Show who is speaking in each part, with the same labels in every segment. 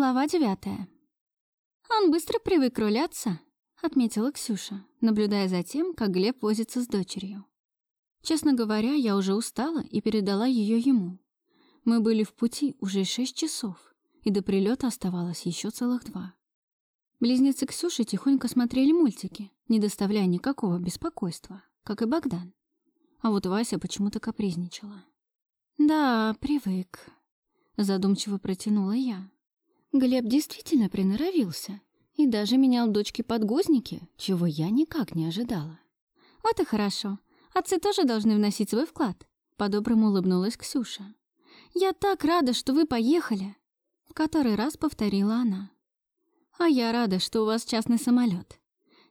Speaker 1: Глава девятая. «Он быстро привык руляться», — отметила Ксюша, наблюдая за тем, как Глеб возится с дочерью. Честно говоря, я уже устала и передала ее ему. Мы были в пути уже шесть часов, и до прилета оставалось еще целых два. Близнецы Ксюши тихонько смотрели мультики, не доставляя никакого беспокойства, как и Богдан. А вот Вася почему-то капризничала. «Да, привык», — задумчиво протянула я. Глеб действительно приноровился и даже менял дочке подгузники, чего я никак не ожидала. «Вот и хорошо. Отцы тоже должны вносить свой вклад», — по-доброму улыбнулась Ксюша. «Я так рада, что вы поехали!» В который раз повторила она. «А я рада, что у вас частный самолет.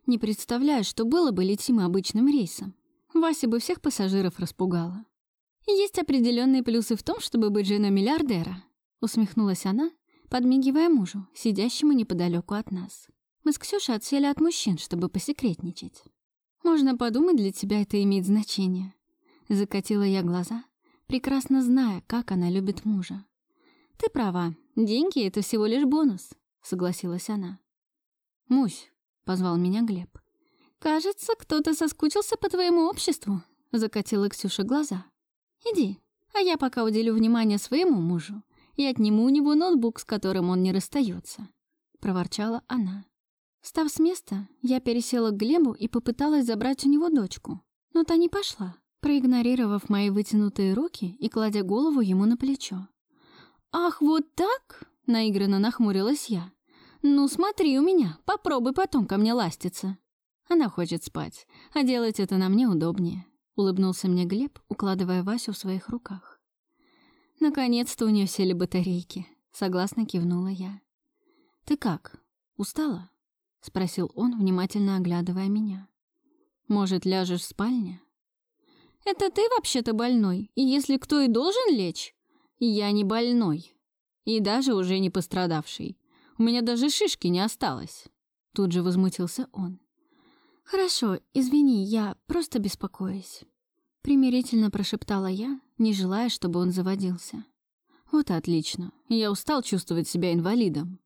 Speaker 1: Не представляю, что было бы летим обычным рейсом. Вася бы всех пассажиров распугала. Есть определенные плюсы в том, чтобы быть женой миллиардера», усмехнулась она подмигивая мужу, сидящему неподалеку от нас. Мы с Ксюшей отсели от мужчин, чтобы посекретничать. «Можно подумать, для тебя это имеет значение». Закатила я глаза, прекрасно зная, как она любит мужа. «Ты права, деньги — это всего лишь бонус», — согласилась она. «Мусь», — позвал меня Глеб. «Кажется, кто-то соскучился по твоему обществу», — закатила Ксюша глаза. «Иди, а я пока уделю внимание своему мужу и отниму у него ноутбук, с которым он не расстается», — проворчала она. Став с места, я пересела к Глебу и попыталась забрать у него дочку, но та не пошла, проигнорировав мои вытянутые руки и кладя голову ему на плечо. «Ах, вот так?» — наигранно нахмурилась я. «Ну, смотри у меня, попробуй потом ко мне ластиться». Она хочет спать, а делать это на мне удобнее», — улыбнулся мне Глеб, укладывая Васю в своих руках. Наконец-то у нее сели батарейки. Согласно кивнула я. «Ты как? Устала?» — спросил он, внимательно оглядывая меня. «Может, ляжешь в спальне?» «Это ты вообще-то больной, и если кто и должен лечь, я не больной. И даже уже не пострадавший. У меня даже шишки не осталось». Тут же возмутился он. «Хорошо, извини, я просто беспокоюсь». Примирительно прошептала я, не желая, чтобы он заводился. Вот и отлично. Я устал чувствовать себя инвалидом.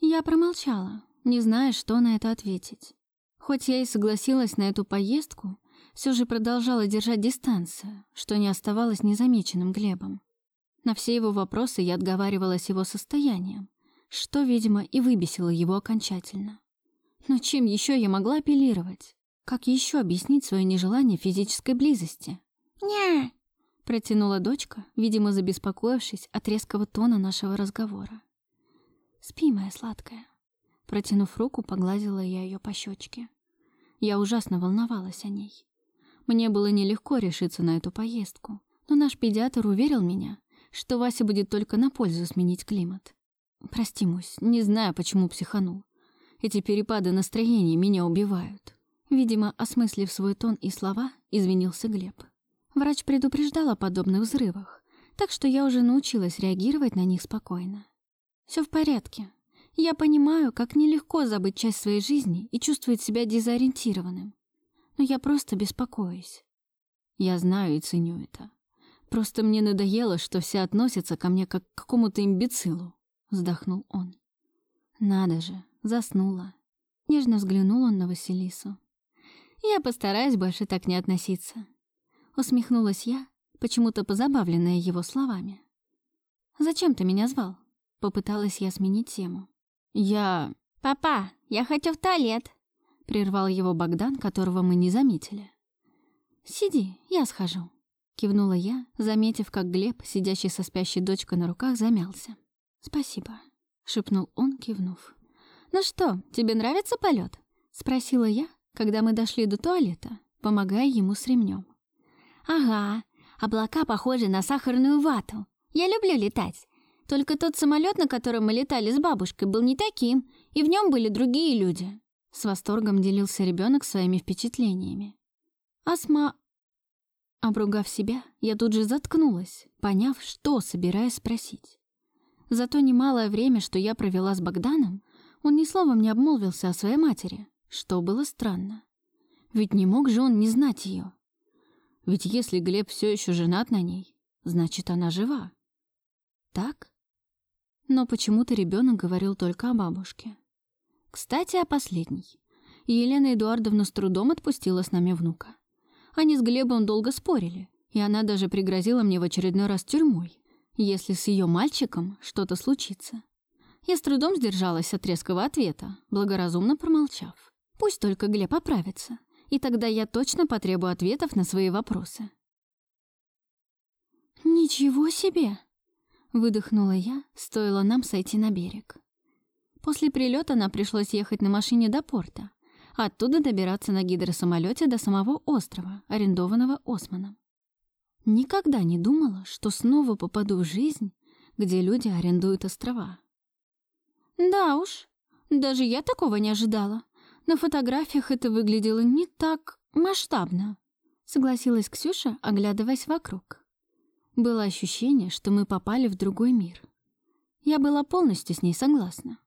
Speaker 1: Я промолчала, не зная, что на это ответить. Хоть я и согласилась на эту поездку, все же продолжала держать дистанцию, что не оставалось незамеченным Глебом. На все его вопросы я отговаривалась его состоянием, что, видимо, и выбесило его окончательно. Но чем еще я могла апеллировать? Как еще объяснить свое нежелание физической близости? «Ня!» — протянула дочка, видимо, забеспокоившись от резкого тона нашего разговора. «Спи, моя сладкая». Протянув руку, погладила я ее по щечке. Я ужасно волновалась о ней. Мне было нелегко решиться на эту поездку, но наш педиатр уверил меня, что Вася будет только на пользу сменить климат. Прости, Мусь, не знаю, почему психанул. Эти перепады настроения меня убивают. Видимо, осмыслив свой тон и слова, извинился Глеб. Врач предупреждал о подобных взрывах, так что я уже научилась реагировать на них спокойно. Все в порядке. Я понимаю, как нелегко забыть часть своей жизни и чувствовать себя дезориентированным. Но я просто беспокоюсь. Я знаю и ценю это. Просто мне надоело, что все относятся ко мне как к какому-то имбецилу, вздохнул он. Надо же, заснула. Нежно взглянул он на Василису. Я постараюсь больше так не относиться. Усмехнулась я, почему-то позабавленная его словами. «Зачем ты меня звал?» Попыталась я сменить тему. «Я...» «Папа, я хочу в туалет!» Прервал его Богдан, которого мы не заметили. «Сиди, я схожу», — кивнула я, заметив, как Глеб, сидящий со спящей дочкой на руках, замялся. «Спасибо», — шепнул он, кивнув. «Ну что, тебе нравится полет? спросила я, когда мы дошли до туалета, помогая ему с ремнем. «Ага, облака похожи на сахарную вату. Я люблю летать. Только тот самолет, на котором мы летали с бабушкой, был не таким, и в нем были другие люди». С восторгом делился ребенок своими впечатлениями. «Асма...» Обругав себя, я тут же заткнулась, поняв, что собираюсь спросить. За то немалое время, что я провела с Богданом, он ни словом не обмолвился о своей матери что было странно. Ведь не мог же он не знать ее. Ведь если Глеб все еще женат на ней, значит, она жива. Так? Но почему-то ребенок говорил только о бабушке. Кстати, о последней. Елена Эдуардовна с трудом отпустила с нами внука. Они с Глебом долго спорили, и она даже пригрозила мне в очередной раз тюрьмой, если с ее мальчиком что-то случится. Я с трудом сдержалась от резкого ответа, благоразумно промолчав. Пусть только Глеб оправится, и тогда я точно потребую ответов на свои вопросы. «Ничего себе!» — выдохнула я, стоило нам сойти на берег. После прилета нам пришлось ехать на машине до порта, оттуда добираться на гидросамолете до самого острова, арендованного Османом. Никогда не думала, что снова попаду в жизнь, где люди арендуют острова. Да уж, даже я такого не ожидала. На фотографиях это выглядело не так масштабно, согласилась Ксюша, оглядываясь вокруг. Было ощущение, что мы попали в другой мир. Я была полностью с ней согласна.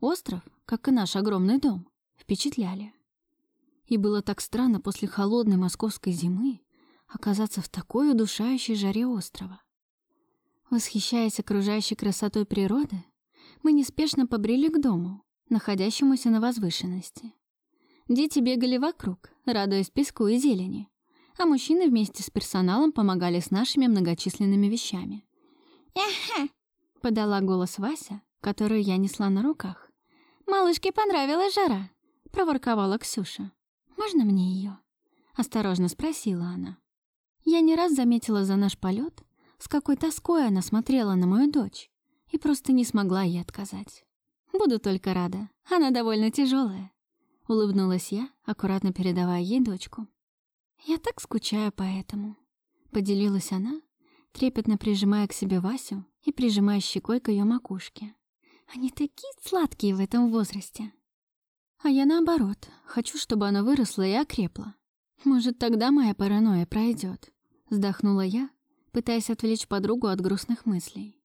Speaker 1: Остров, как и наш огромный дом, впечатляли. И было так странно после холодной московской зимы оказаться в такой удушающей жаре острова. Восхищаясь окружающей красотой природы, мы неспешно побрели к дому, находящемуся на возвышенности. Дети бегали вокруг, радуясь песку и зелени, а мужчины вместе с персоналом помогали с нашими многочисленными вещами. «Эхе!» — подала голос Вася, которую я несла на руках. «Малышке понравилась жара», — проворковала Ксюша. «Можно мне ее?» — осторожно спросила она. Я не раз заметила за наш полет, с какой тоской она смотрела на мою дочь, и просто не смогла ей отказать. «Буду только рада, она довольно тяжелая», — улыбнулась я, аккуратно передавая ей дочку. «Я так скучаю по этому», — поделилась она, трепетно прижимая к себе Васю и прижимая щекой к ее макушке. «Они такие сладкие в этом возрасте». А я наоборот, хочу, чтобы она выросла и окрепла. Может, тогда моя паранойя пройдет. Вздохнула я, пытаясь отвлечь подругу от грустных мыслей.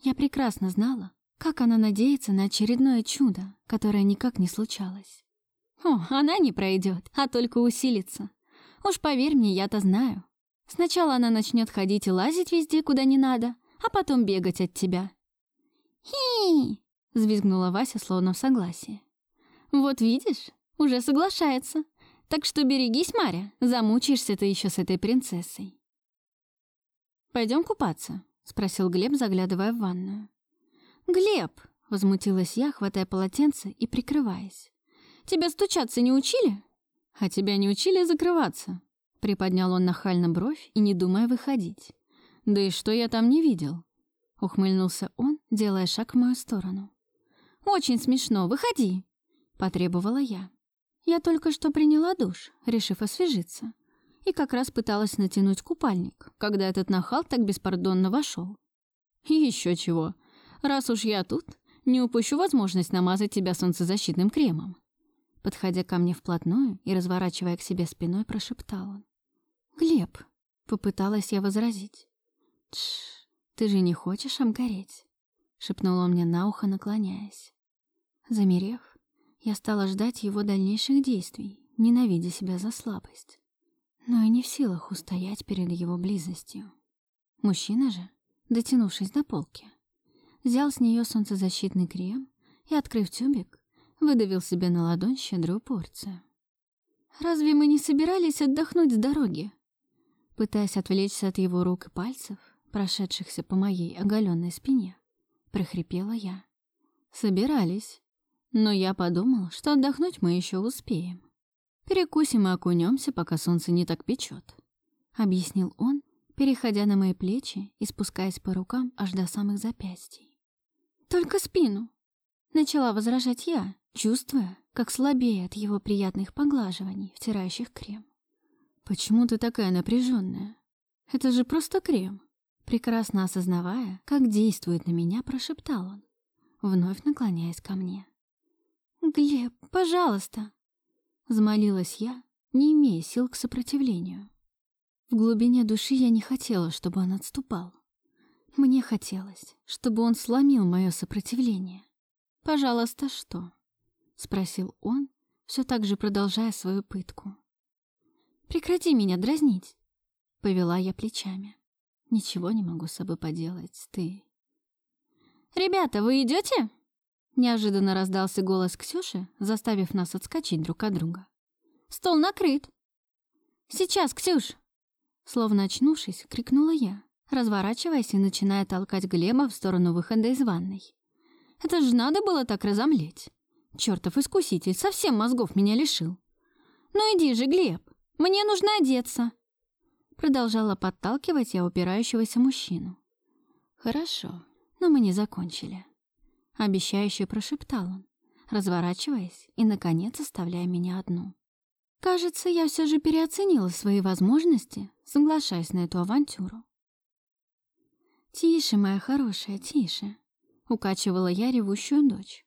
Speaker 1: Я прекрасно знала, как она надеется на очередное чудо, которое никак не случалось. О, она не пройдет, а только усилится. Уж поверь мне, я-то знаю. Сначала она начнет ходить и лазить везде, куда не надо, а потом бегать от тебя. «Хи!» — взвизгнула Вася, словно в согласии. Вот видишь, уже соглашается. Так что берегись, Маря, замучаешься ты еще с этой принцессой. Пойдем купаться, спросил Глеб, заглядывая в ванную. Глеб, возмутилась я, хватая полотенце и прикрываясь. Тебя стучаться не учили? А тебя не учили закрываться? Приподнял он нахально бровь и не думая выходить. Да и что я там не видел? Ухмыльнулся он, делая шаг в мою сторону. Очень смешно, выходи потребовала я. Я только что приняла душ, решив освежиться. И как раз пыталась натянуть купальник, когда этот нахал так беспардонно вошел. И еще чего. Раз уж я тут, не упущу возможность намазать тебя солнцезащитным кремом. Подходя ко мне вплотную и разворачивая к себе спиной, прошептал он. «Глеб», — попыталась я возразить. «Тш, ты же не хочешь обгореть?» — шепнул он мне на ухо, наклоняясь. Замерев, я стала ждать его дальнейших действий, ненавидя себя за слабость, но и не в силах устоять перед его близостью. Мужчина же, дотянувшись до полки, взял с нее солнцезащитный крем и, открыв тюбик, выдавил себе на ладонь щедрую порцию. «Разве мы не собирались отдохнуть с дороги?» Пытаясь отвлечься от его рук и пальцев, прошедшихся по моей оголенной спине, прохрипела я. «Собирались», но я подумал, что отдохнуть мы еще успеем. Перекусим и окунемся, пока солнце не так печет, объяснил он, переходя на мои плечи и спускаясь по рукам аж до самых запястий. Только спину, начала возражать я, чувствуя, как слабее от его приятных поглаживаний, втирающих крем. Почему ты такая напряженная? Это же просто крем. Прекрасно осознавая, как действует на меня, прошептал он, вновь наклоняясь ко мне. «Глеб, пожалуйста!» Взмолилась я, не имея сил к сопротивлению. В глубине души я не хотела, чтобы он отступал. Мне хотелось, чтобы он сломил мое сопротивление. «Пожалуйста, что?» — спросил он, все так же продолжая свою пытку. «Прекрати меня дразнить!» — повела я плечами. «Ничего не могу с собой поделать, ты...» «Ребята, вы идете? Неожиданно раздался голос Ксюши, заставив нас отскочить друг от друга. «Стол накрыт!» «Сейчас, Ксюш!» Словно очнувшись, крикнула я, разворачиваясь и начиная толкать Глеба в сторону выхода из ванной. «Это же надо было так разомлеть! Чёртов искуситель совсем мозгов меня лишил!» «Ну иди же, Глеб, мне нужно одеться!» Продолжала подталкивать я упирающегося мужчину. «Хорошо, но мы не закончили». Обещающе прошептал он, разворачиваясь и, наконец, оставляя меня одну. Кажется, я все же переоценила свои возможности, соглашаясь на эту авантюру. «Тише, моя хорошая, тише», — укачивала я ревущую дочь.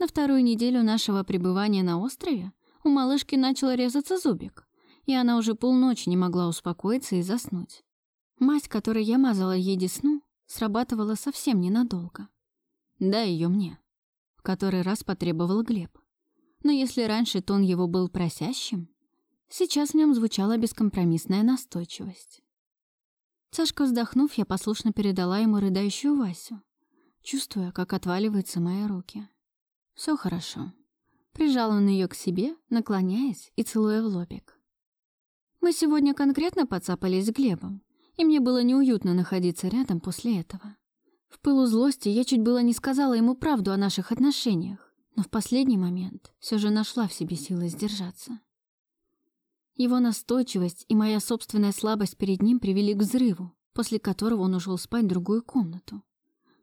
Speaker 1: На вторую неделю нашего пребывания на острове у малышки начал резаться зубик, и она уже полночи не могла успокоиться и заснуть. Мазь, которой я мазала ей десну, срабатывала совсем ненадолго. «Дай ее мне», — в который раз потребовал Глеб. Но если раньше тон его был просящим, сейчас в нем звучала бескомпромиссная настойчивость. Тяжко вздохнув, я послушно передала ему рыдающую Васю, чувствуя, как отваливаются мои руки. Все хорошо. Прижал он ее к себе, наклоняясь и целуя в лобик. Мы сегодня конкретно подцапались с Глебом, и мне было неуютно находиться рядом после этого. В пылу злости я чуть было не сказала ему правду о наших отношениях, но в последний момент все же нашла в себе силы сдержаться. Его настойчивость и моя собственная слабость перед ним привели к взрыву, после которого он ушел спать в другую комнату.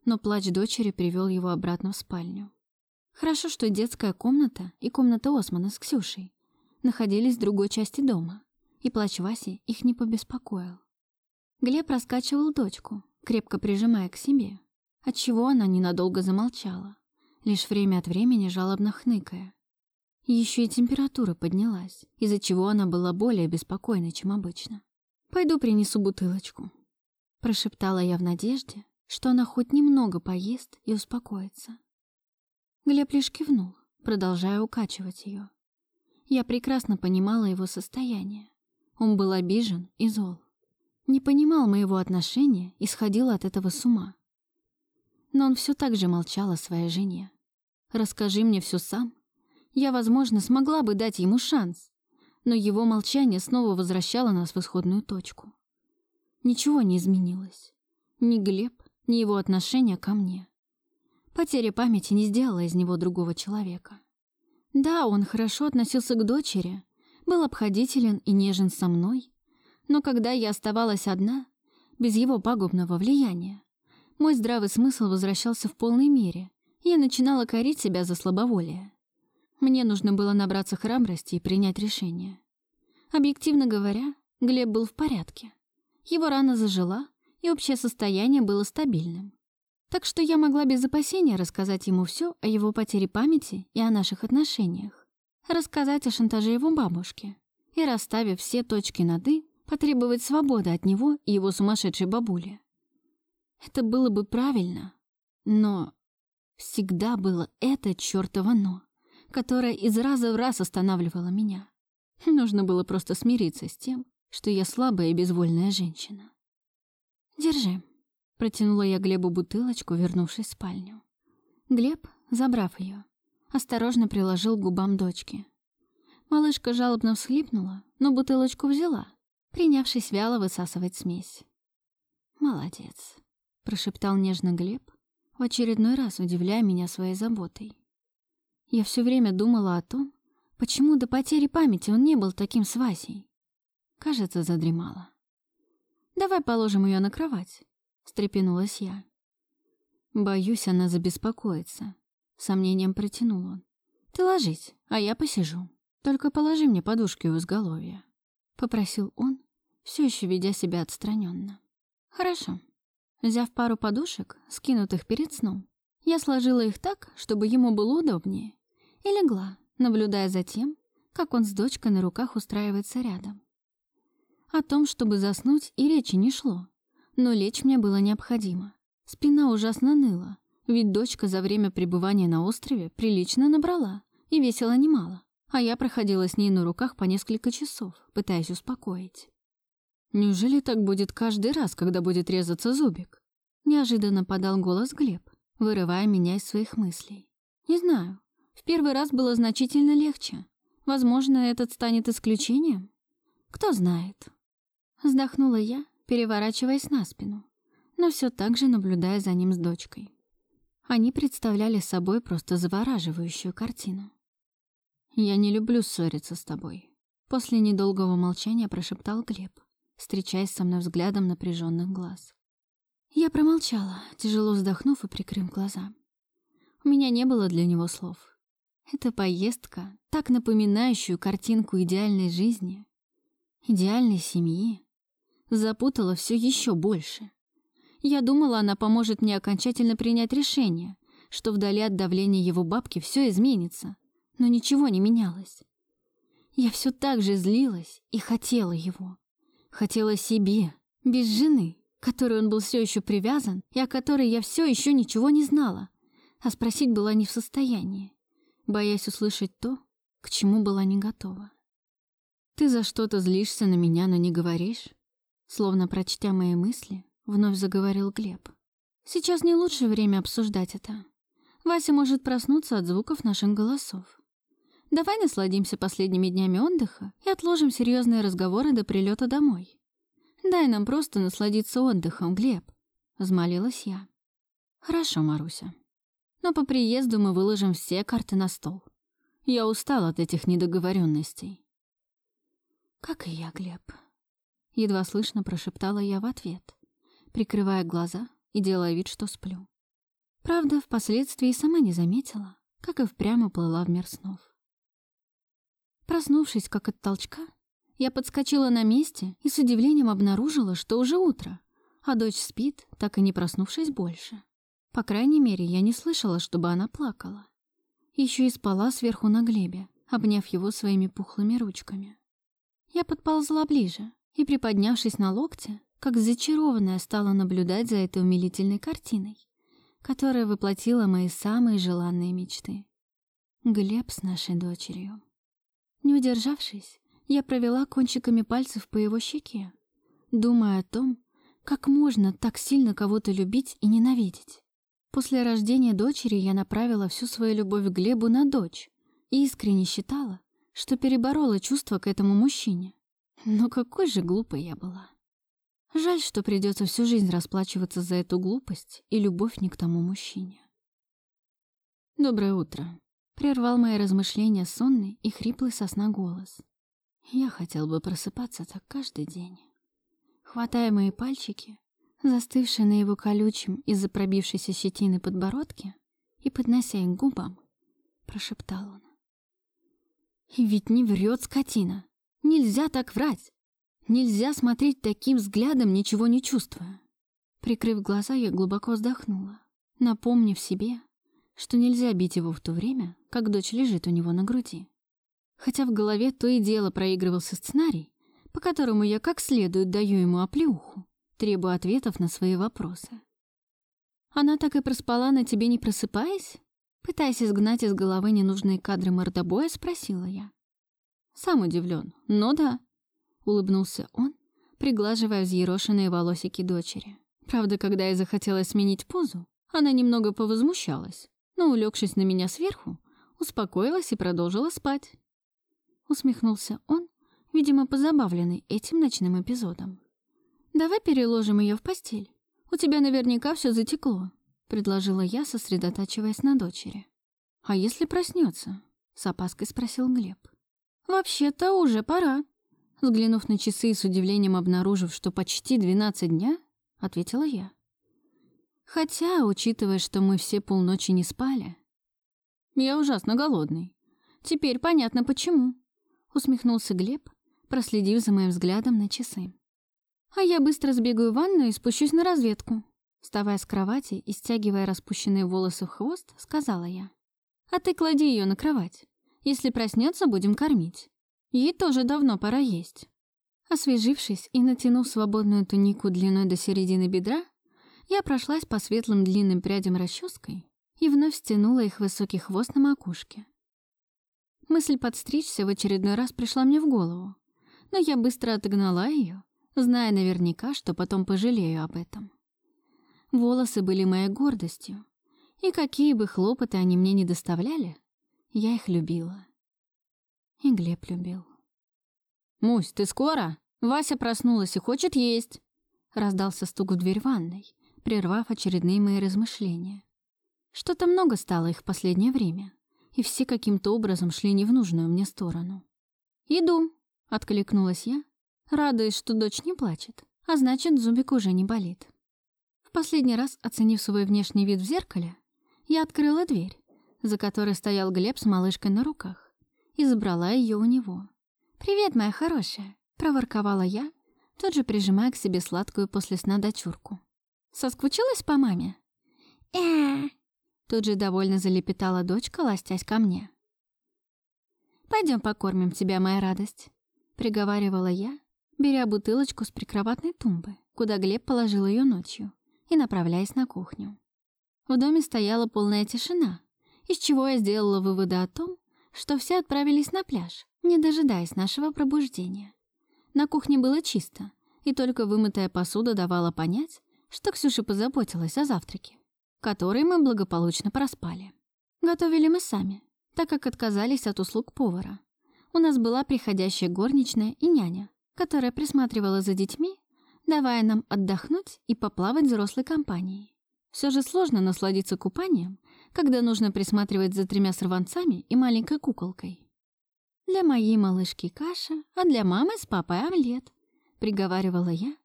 Speaker 1: Но плач дочери привел его обратно в спальню. Хорошо, что детская комната и комната Османа с Ксюшей находились в другой части дома, и плач Васи их не побеспокоил. Глеб раскачивал дочку, крепко прижимая к себе, отчего она ненадолго замолчала, лишь время от времени жалобно хныкая. Еще и температура поднялась, из-за чего она была более беспокойной, чем обычно. «Пойду принесу бутылочку», — прошептала я в надежде, что она хоть немного поест и успокоится. Глеб лишь кивнул, продолжая укачивать ее. Я прекрасно понимала его состояние. Он был обижен и зол не понимал моего отношения и сходил от этого с ума. Но он все так же молчал о своей жене. «Расскажи мне все сам. Я, возможно, смогла бы дать ему шанс, но его молчание снова возвращало нас в исходную точку. Ничего не изменилось. Ни Глеб, ни его отношение ко мне. Потеря памяти не сделала из него другого человека. Да, он хорошо относился к дочери, был обходителен и нежен со мной, но когда я оставалась одна, без его пагубного влияния, мой здравый смысл возвращался в полной мере, я начинала корить себя за слабоволие. Мне нужно было набраться храбрости и принять решение. Объективно говоря, Глеб был в порядке. Его рана зажила, и общее состояние было стабильным. Так что я могла без опасения рассказать ему все о его потере памяти и о наших отношениях. Рассказать о шантаже его бабушки. И расставив все точки над «и», потребовать свободы от него и его сумасшедшей бабули. Это было бы правильно, но всегда было это чёртово «но», которое из раза в раз останавливало меня. Нужно было просто смириться с тем, что я слабая и безвольная женщина. «Держи», — протянула я Глебу бутылочку, вернувшись в спальню. Глеб, забрав ее, осторожно приложил к губам дочки. Малышка жалобно всхлипнула, но бутылочку взяла принявшись вяло высасывать смесь. «Молодец», — прошептал нежно Глеб, в очередной раз удивляя меня своей заботой. Я все время думала о том, почему до потери памяти он не был таким с Васей. Кажется, задремала. «Давай положим ее на кровать», — встрепенулась я. «Боюсь, она забеспокоится», — сомнением протянул он. «Ты ложись, а я посижу. Только положи мне подушки у изголовья», — попросил он, все еще ведя себя отстраненно. Хорошо. Взяв пару подушек, скинутых перед сном, я сложила их так, чтобы ему было удобнее, и легла, наблюдая за тем, как он с дочкой на руках устраивается рядом. О том, чтобы заснуть, и речи не шло, но лечь мне было необходимо. Спина ужасно ныла, ведь дочка за время пребывания на острове прилично набрала и весила немало, а я проходила с ней на руках по несколько часов, пытаясь успокоить. Неужели так будет каждый раз, когда будет резаться зубик? Неожиданно подал голос Глеб, вырывая меня из своих мыслей. Не знаю, в первый раз было значительно легче. Возможно, этот станет исключением? Кто знает. Вздохнула я, переворачиваясь на спину, но все так же наблюдая за ним с дочкой. Они представляли собой просто завораживающую картину. «Я не люблю ссориться с тобой», — после недолгого молчания прошептал Глеб, встречаясь со мной взглядом напряженных глаз. Я промолчала, тяжело вздохнув и прикрыв глаза. У меня не было для него слов. Эта поездка, так напоминающую картинку идеальной жизни, идеальной семьи, запутала все еще больше. Я думала, она поможет мне окончательно принять решение, что вдали от давления его бабки все изменится, но ничего не менялось. Я все так же злилась и хотела его. Хотела себе, без жены, которой он был все еще привязан и о которой я все еще ничего не знала, а спросить была не в состоянии, боясь услышать то, к чему была не готова. «Ты за что-то злишься на меня, но не говоришь?» Словно прочтя мои мысли, вновь заговорил Глеб. «Сейчас не лучшее время обсуждать это. Вася может проснуться от звуков наших голосов. Давай насладимся последними днями отдыха и отложим серьезные разговоры до прилета домой. Дай нам просто насладиться отдыхом, Глеб», — взмолилась я. «Хорошо, Маруся. Но по приезду мы выложим все карты на стол. Я устал от этих недоговоренностей. «Как и я, Глеб», Едва слышно прошептала я в ответ, прикрывая глаза и делая вид, что сплю. Правда, впоследствии сама не заметила, как и впрямь уплыла в мир снов. Проснувшись, как от толчка, я подскочила на месте и с удивлением обнаружила, что уже утро, а дочь спит, так и не проснувшись больше. По крайней мере, я не слышала, чтобы она плакала. Еще и спала сверху на Глебе, обняв его своими пухлыми ручками. Я подползла ближе, и, приподнявшись на локте, как зачарованная стала наблюдать за этой умилительной картиной, которая воплотила мои самые желанные мечты. Глеб с нашей дочерью. Не удержавшись, я провела кончиками пальцев по его щеке, думая о том, как можно так сильно кого-то любить и ненавидеть. После рождения дочери я направила всю свою любовь к Глебу на дочь и искренне считала, что переборола чувства к этому мужчине. Но какой же глупой я была. Жаль, что придется всю жизнь расплачиваться за эту глупость и любовь не к тому мужчине. «Доброе утро», — прервал мои размышления сонный и хриплый сосна голос. Я хотел бы просыпаться так каждый день. Хватая мои пальчики, застывшие на его колючем из-за пробившейся щетины подбородке, и поднося их к губам, прошептал он. «И ведь не врет скотина. Нельзя так врать. Нельзя смотреть таким взглядом, ничего не чувствуя. Прикрыв глаза, я глубоко вздохнула, напомнив себе, что нельзя бить его в то время, как дочь лежит у него на груди. Хотя в голове то и дело проигрывался сценарий, по которому я как следует даю ему оплеуху, требуя ответов на свои вопросы. «Она так и проспала на тебе, не просыпаясь?» Пытаясь изгнать из головы ненужные кадры мордобоя, спросила я. Сам удивлен, но да. Улыбнулся он, приглаживая взъерошенные волосики дочери. Правда, когда я захотела сменить позу, она немного повозмущалась, но, улегшись на меня сверху, успокоилась и продолжила спать. Усмехнулся он, видимо, позабавленный этим ночным эпизодом. «Давай переложим ее в постель. У тебя наверняка все затекло», — предложила я, сосредотачиваясь на дочери. «А если проснется?» — с опаской спросил Глеб. «Вообще-то уже пора». Взглянув на часы и с удивлением обнаружив, что почти двенадцать дня, ответила я. Хотя, учитывая, что мы все полночи не спали... Я ужасно голодный. Теперь понятно, почему. Усмехнулся Глеб, проследив за моим взглядом на часы. А я быстро сбегаю в ванную и спущусь на разведку. Вставая с кровати и стягивая распущенные волосы в хвост, сказала я. А ты клади ее на кровать. Если проснется, будем кормить. Ей тоже давно пора есть. Освежившись и натянув свободную тунику длиной до середины бедра, я прошлась по светлым длинным прядям расческой и вновь стянула их высокий хвост на макушке. Мысль подстричься в очередной раз пришла мне в голову, но я быстро отогнала ее, зная наверняка, что потом пожалею об этом. Волосы были моей гордостью, И какие бы хлопоты они мне не доставляли, я их любила. И Глеб любил. «Мусь, ты скоро? Вася проснулась и хочет есть!» Раздался стук в дверь ванной, прервав очередные мои размышления. Что-то много стало их в последнее время, и все каким-то образом шли не в нужную мне сторону. «Иду!» — откликнулась я, радуясь, что дочь не плачет, а значит, зубик уже не болит. В последний раз, оценив свой внешний вид в зеркале, я открыла дверь, за которой стоял Глеб с малышкой на руках, и забрала ее у него. «Привет, моя хорошая!» — проворковала я, тут же прижимая к себе сладкую после сна дочурку. «Соскучилась по маме?» э Тут же довольно залепетала дочка, ластясь ко мне. Пойдем покормим тебя, моя радость», — приговаривала я, беря бутылочку с прикроватной тумбы, куда Глеб положил ее ночью, и направляясь на кухню. В доме стояла полная тишина, из чего я сделала выводы о том, что все отправились на пляж, не дожидаясь нашего пробуждения. На кухне было чисто, и только вымытая посуда давала понять, что Ксюша позаботилась о завтраке, который мы благополучно проспали. Готовили мы сами, так как отказались от услуг повара. У нас была приходящая горничная и няня, которая присматривала за детьми, давая нам отдохнуть и поплавать взрослой компанией. Все же сложно насладиться купанием, когда нужно присматривать за тремя сорванцами и маленькой куколкой. «Для моей малышки каша, а для мамы с папой омлет», — приговаривала я,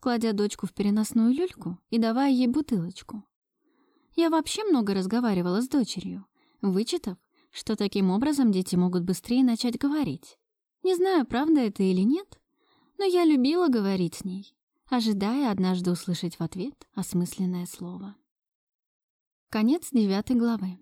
Speaker 1: кладя дочку в переносную люльку и давая ей бутылочку. Я вообще много разговаривала с дочерью, вычитав, что таким образом дети могут быстрее начать говорить. Не знаю, правда это или нет, но я любила говорить с ней, ожидая однажды услышать в ответ осмысленное слово. Конец девятой главы.